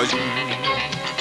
Adieu.